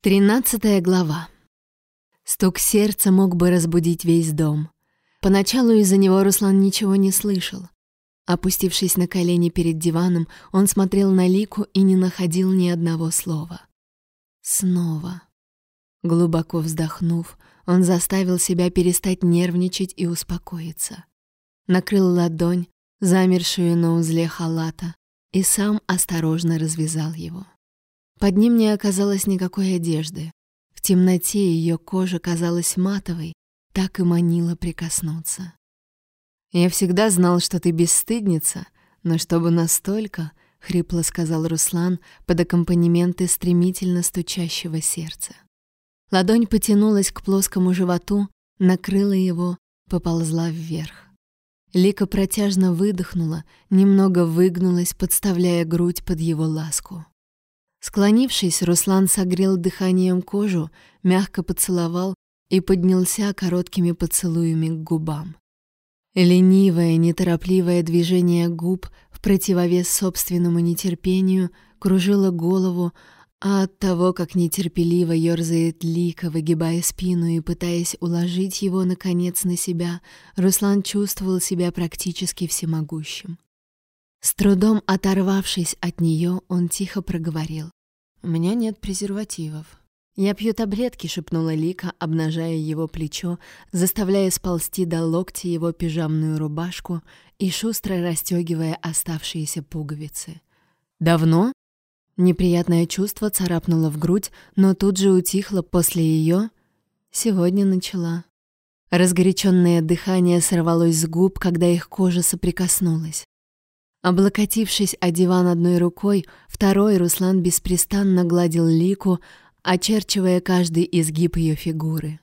Тринадцатая глава. Стук сердца мог бы разбудить весь дом. Поначалу из-за него Руслан ничего не слышал. Опустившись на колени перед диваном, он смотрел на Лику и не находил ни одного слова. Снова. Глубоко вздохнув, он заставил себя перестать нервничать и успокоиться. Накрыл ладонь, замершую на узле халата, и сам осторожно развязал его. Под ним не оказалось никакой одежды. В темноте ее кожа казалась матовой, так и манила прикоснуться. «Я всегда знал, что ты бесстыдница, но чтобы настолько...» — хрипло сказал Руслан под аккомпанементы стремительно стучащего сердца. Ладонь потянулась к плоскому животу, накрыла его, поползла вверх. Лика протяжно выдохнула, немного выгнулась, подставляя грудь под его ласку. Склонившись, Руслан согрел дыханием кожу, мягко поцеловал и поднялся короткими поцелуями к губам. Ленивое, неторопливое движение губ в противовес собственному нетерпению кружило голову, а от того, как нетерпеливо ёрзает Лика, выгибая спину и пытаясь уложить его, наконец, на себя, Руслан чувствовал себя практически всемогущим. С трудом оторвавшись от нее, он тихо проговорил. «У меня нет презервативов». «Я пью таблетки», — шепнула Лика, обнажая его плечо, заставляя сползти до локтя его пижамную рубашку и шустро расстегивая оставшиеся пуговицы. «Давно?» Неприятное чувство царапнуло в грудь, но тут же утихло после ее. Сегодня начала. Разгоряченное дыхание сорвалось с губ, когда их кожа соприкоснулась. Облокотившись о диван одной рукой, второй Руслан беспрестанно гладил Лику, очерчивая каждый изгиб ее фигуры.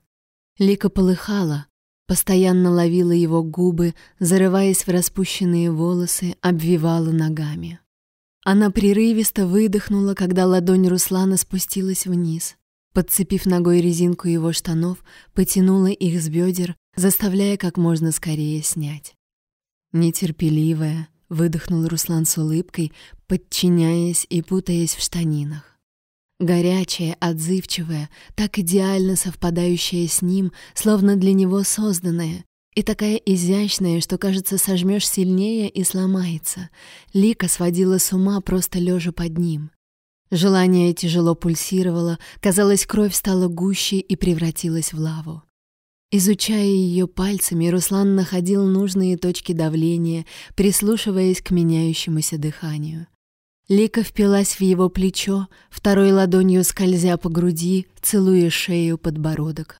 Лика полыхала, постоянно ловила его губы, зарываясь в распущенные волосы, обвивала ногами. Она прерывисто выдохнула, когда ладонь Руслана спустилась вниз. Подцепив ногой резинку его штанов, потянула их с бедер, заставляя как можно скорее снять. Нетерпеливая, выдохнул Руслан с улыбкой, подчиняясь и путаясь в штанинах. Горячая, отзывчивая, так идеально совпадающая с ним, словно для него созданная, и такая изящная, что, кажется, сожмешь сильнее и сломается. Лика сводила с ума просто лежа под ним. Желание тяжело пульсировало, казалось, кровь стала гуще и превратилась в лаву. Изучая ее пальцами, Руслан находил нужные точки давления, прислушиваясь к меняющемуся дыханию. Лика впилась в его плечо, второй ладонью скользя по груди, целуя шею, подбородок.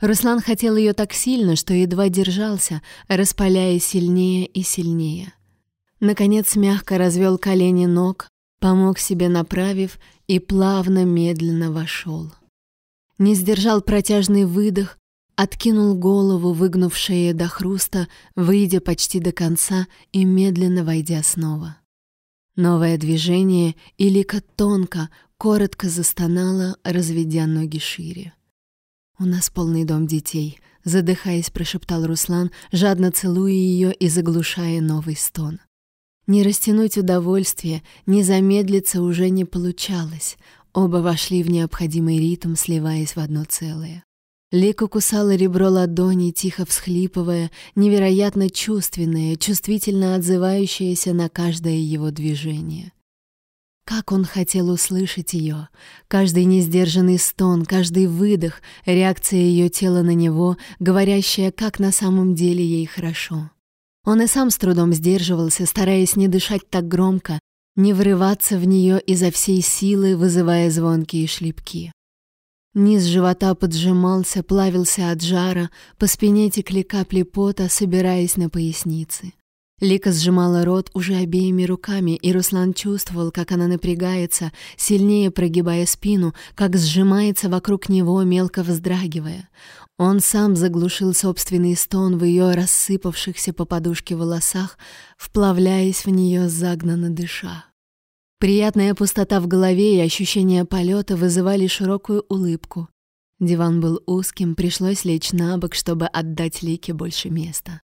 Руслан хотел ее так сильно, что едва держался, распаляя сильнее и сильнее. Наконец мягко развел колени ног, помог себе направив и плавно, медленно вошел. Не сдержал протяжный выдох, Откинул голову, выгнув шею до хруста, выйдя почти до конца и медленно войдя снова. Новое движение, и Лика тонко, коротко застонала, разведя ноги шире. «У нас полный дом детей», — задыхаясь, прошептал Руслан, жадно целуя ее и заглушая новый стон. Не растянуть удовольствие, не замедлиться уже не получалось. Оба вошли в необходимый ритм, сливаясь в одно целое. Лика кусала ребро ладони, тихо всхлипывая, невероятно чувственная, чувствительно отзывающаяся на каждое его движение. Как он хотел услышать ее! Каждый несдержанный стон, каждый выдох, реакция ее тела на него, говорящая, как на самом деле ей хорошо. Он и сам с трудом сдерживался, стараясь не дышать так громко, не врываться в нее изо всей силы, вызывая звонкие шлепки. Низ живота поджимался, плавился от жара, по спине текли капли пота, собираясь на пояснице. Лика сжимала рот уже обеими руками, и Руслан чувствовал, как она напрягается, сильнее прогибая спину, как сжимается вокруг него, мелко вздрагивая. Он сам заглушил собственный стон в ее рассыпавшихся по подушке волосах, вплавляясь в нее загнанно дыша. Приятная пустота в голове и ощущение полета вызывали широкую улыбку. Диван был узким, пришлось лечь на бок, чтобы отдать Лике больше места.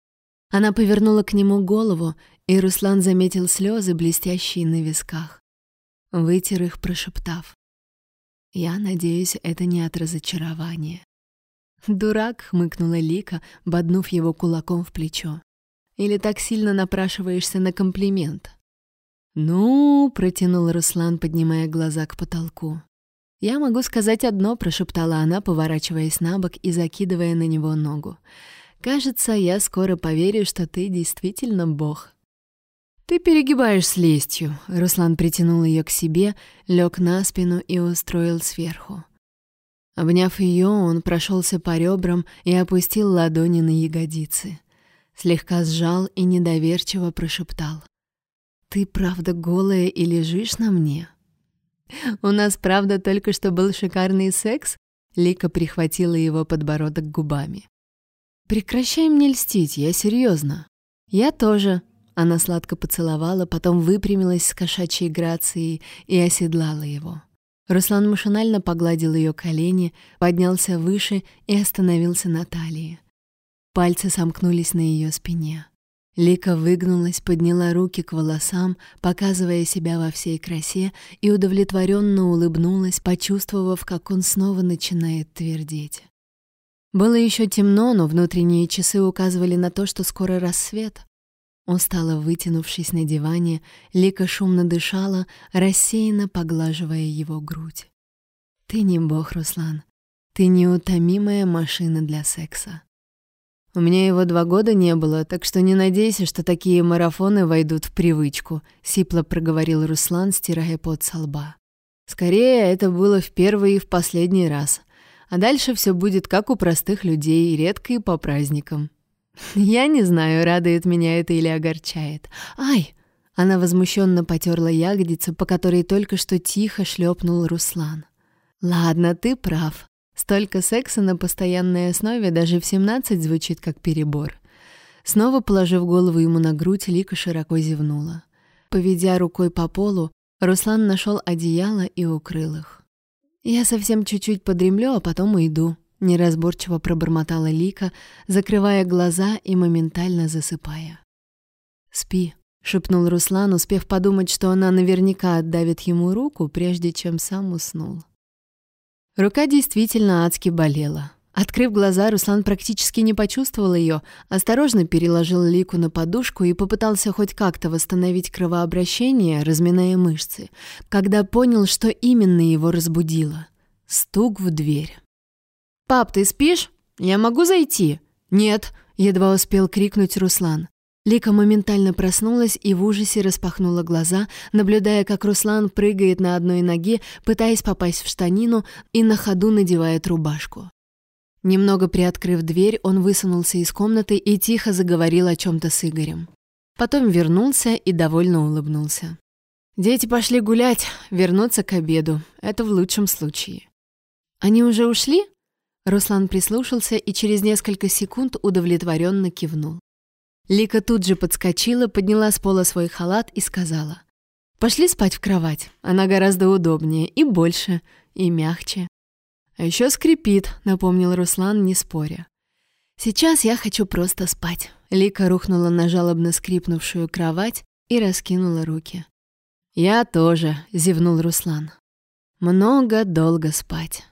Она повернула к нему голову, и Руслан заметил слезы, блестящие на висках. Вытер их, прошептав. Я надеюсь, это не от разочарования. «Дурак», — хмыкнула Лика, боднув его кулаком в плечо. «Или так сильно напрашиваешься на комплимент?» «Ну», — протянул Руслан, поднимая глаза к потолку. «Я могу сказать одно», — прошептала она, поворачиваясь на бок и закидывая на него ногу. «Кажется, я скоро поверю, что ты действительно бог». «Ты перегибаешь с лестью», — Руслан притянул ее к себе, лег на спину и устроил сверху. Обняв ее, он прошелся по ребрам и опустил ладони на ягодицы. Слегка сжал и недоверчиво прошептал. «Ты правда голая и лежишь на мне?» «У нас, правда, только что был шикарный секс?» Лика прихватила его подбородок губами. «Прекращай мне льстить, я серьезно. «Я тоже». Она сладко поцеловала, потом выпрямилась с кошачьей грацией и оседлала его. Руслан машинально погладил ее колени, поднялся выше и остановился на талии. Пальцы сомкнулись на ее спине. Лика выгнулась, подняла руки к волосам, показывая себя во всей красе, и удовлетворенно улыбнулась, почувствовав, как он снова начинает твердеть. Было еще темно, но внутренние часы указывали на то, что скоро рассвет. Устало вытянувшись на диване, Лика шумно дышала, рассеянно поглаживая его грудь. «Ты не бог, Руслан. Ты неутомимая машина для секса. У меня его два года не было, так что не надейся, что такие марафоны войдут в привычку», — сипло проговорил Руслан, стирая пот со лба. «Скорее, это было в первый и в последний раз. А дальше все будет как у простых людей, редко и по праздникам». Я не знаю, радует меня это или огорчает. Ай! Она возмущенно потерла ягодицу, по которой только что тихо шлепнул Руслан. Ладно, ты прав. Столько секса на постоянной основе даже в 17 звучит как перебор. Снова положив голову ему на грудь, Лика широко зевнула. Поведя рукой по полу, Руслан нашел одеяло и укрыл их. «Я совсем чуть-чуть подремлю, а потом уйду», неразборчиво пробормотала Лика, закрывая глаза и моментально засыпая. «Спи», — шепнул Руслан, успев подумать, что она наверняка отдавит ему руку, прежде чем сам уснул. Рука действительно адски болела. Открыв глаза, Руслан практически не почувствовал ее, осторожно переложил Лику на подушку и попытался хоть как-то восстановить кровообращение, разминая мышцы, когда понял, что именно его разбудило. Стук в дверь. «Пап, ты спишь? Я могу зайти?» «Нет», — едва успел крикнуть Руслан. Лика моментально проснулась и в ужасе распахнула глаза, наблюдая, как Руслан прыгает на одной ноге, пытаясь попасть в штанину и на ходу надевает рубашку. Немного приоткрыв дверь, он высунулся из комнаты и тихо заговорил о чем-то с Игорем. Потом вернулся и довольно улыбнулся. «Дети пошли гулять, вернуться к обеду. Это в лучшем случае». «Они уже ушли?» Руслан прислушался и через несколько секунд удовлетворенно кивнул. Лика тут же подскочила, подняла с пола свой халат и сказала. «Пошли спать в кровать. Она гораздо удобнее и больше, и мягче». «А еще скрипит», — напомнил Руслан, не споря. «Сейчас я хочу просто спать». Лика рухнула на жалобно скрипнувшую кровать и раскинула руки. «Я тоже», — зевнул Руслан. «Много долго спать».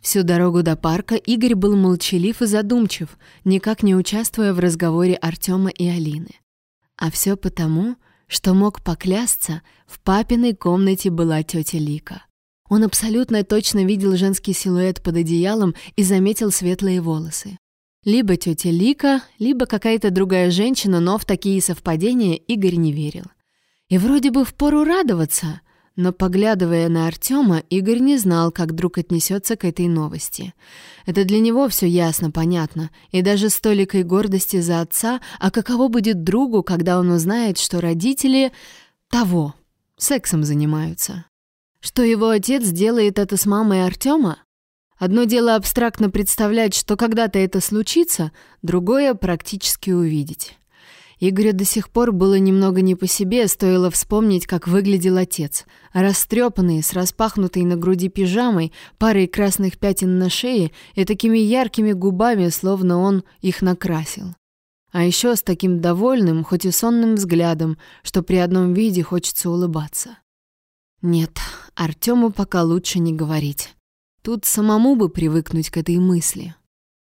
Всю дорогу до парка Игорь был молчалив и задумчив, никак не участвуя в разговоре Артема и Алины. А все потому, что мог поклясться, в папиной комнате была тетя Лика. Он абсолютно точно видел женский силуэт под одеялом и заметил светлые волосы. Либо тетя Лика, либо какая-то другая женщина, но в такие совпадения Игорь не верил. И вроде бы впору радоваться — но, поглядывая на Артема, Игорь не знал, как друг отнесется к этой новости. Это для него все ясно, понятно, и даже с толикой гордости за отца, а каково будет другу, когда он узнает, что родители того, сексом занимаются. Что его отец делает это с мамой Артема? Одно дело абстрактно представлять, что когда-то это случится, другое — практически увидеть. Игорю до сих пор было немного не по себе, стоило вспомнить, как выглядел отец. Растрепанный, с распахнутой на груди пижамой, парой красных пятен на шее и такими яркими губами, словно он их накрасил. А еще с таким довольным, хоть и сонным взглядом, что при одном виде хочется улыбаться. Нет, Артему пока лучше не говорить. Тут самому бы привыкнуть к этой мысли.